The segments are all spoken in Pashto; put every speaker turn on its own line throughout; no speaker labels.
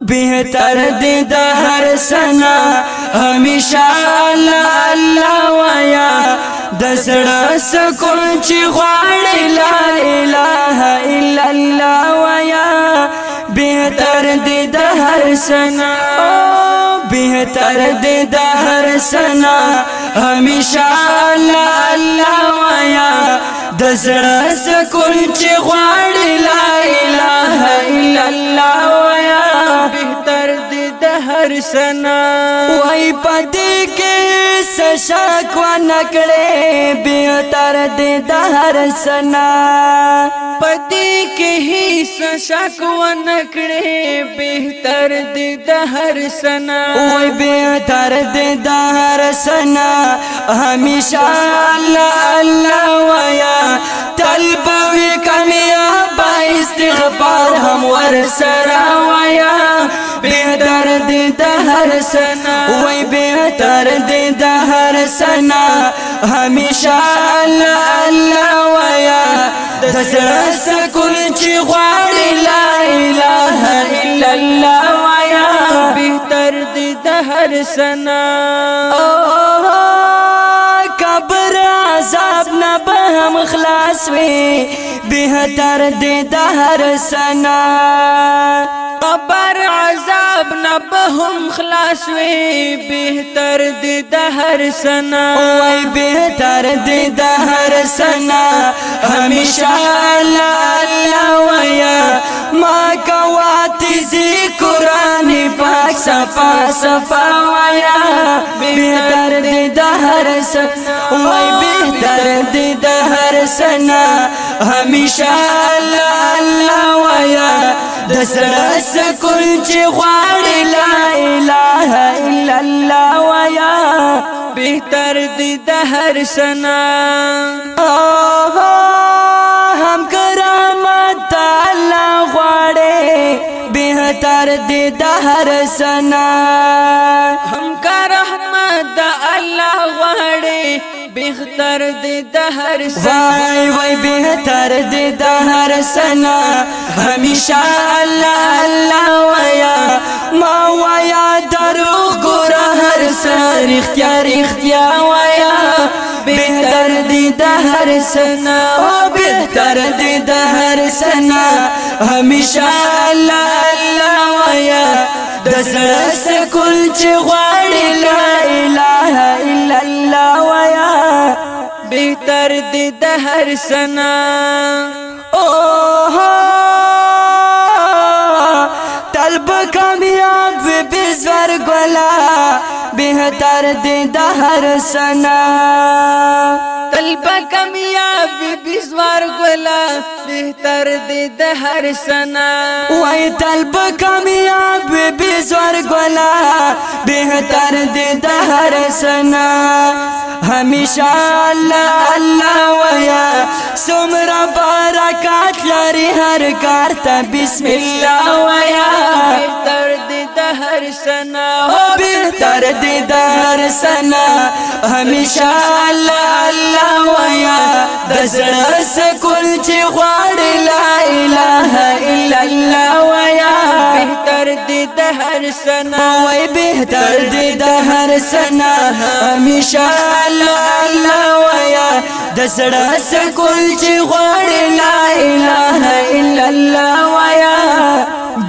بهتر دې د هر سنا هميشه الله الله وایا د سړه سکون چې غواړي لا اله الا الله وایا بهتر دې د هر سنا بهتر دې د هر سنا هميشه الله الله وایا د سړه سکون چې غواړي لا اله الا الله سرسنا وای پدې کې سشک و نکړې بهتر دې دهر سنا پدې کې هي سشک و نکړې بهتر دې دهر سنا وای بهتر دې دهر سنا هميشه الله الله وای وفار هم ورسرا ویا بهتر دی د هر سنا وای بهتر دی د هر سنا همیشه الله الله ویا د زړه سکون چې غواړي لا اله الا الله ویا بهتر دی د هر سنا عذاب نه به هم خلاص وي به تر دې د هر سنا قبر عذاب نه به هم خلاص وي به تر دې د هر سنا وای به تر دې د هر سنا همیشه الله صفا صفا وایا بهتر دی د هر س وای بهتر دی د هر سنا همیشه الله الله وایا د سره سکون چې غواړي لا اله الا الله وایا بهتر دی د هر سنا مدار دی دا هر سنا همکار احمد دا الله غړي بهتر دی دا هر سنا وای وای بهتر دی دا هر سنا همیشه الله الله وایا ما وایا درو ګور هر سر اختیار اختیار وایا بهتر دی د هر سنا او بهتر دی د هر سنا همیشه الله الله وایا د زړه سکول لا اله الا الله وایا بهتر دی د هر سنا او طلب کامیاب به زور بہتر دے دہر سنا طلبہ کمیابی بیزوار گولا بہتر دے دہر سنا وائی طلبہ کمیابی بیزوار گولا بہتر دے دہر سنا ہمیشہ اللہ اللہ ویا سمرا باركات لري هر کار بسم الله ویا تر دې د سنا به تر دې د هر سنا هميشه الله الله ویا د زړه سکول چې غواړي لا اله الا الله ویا بهتر دې د هر سنا وای بهتر دې د سنا هميشه الله د زړه سکول چې غواړي لا اله الا الله وایا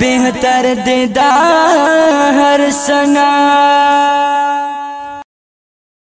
بهتر دې دا هر سنا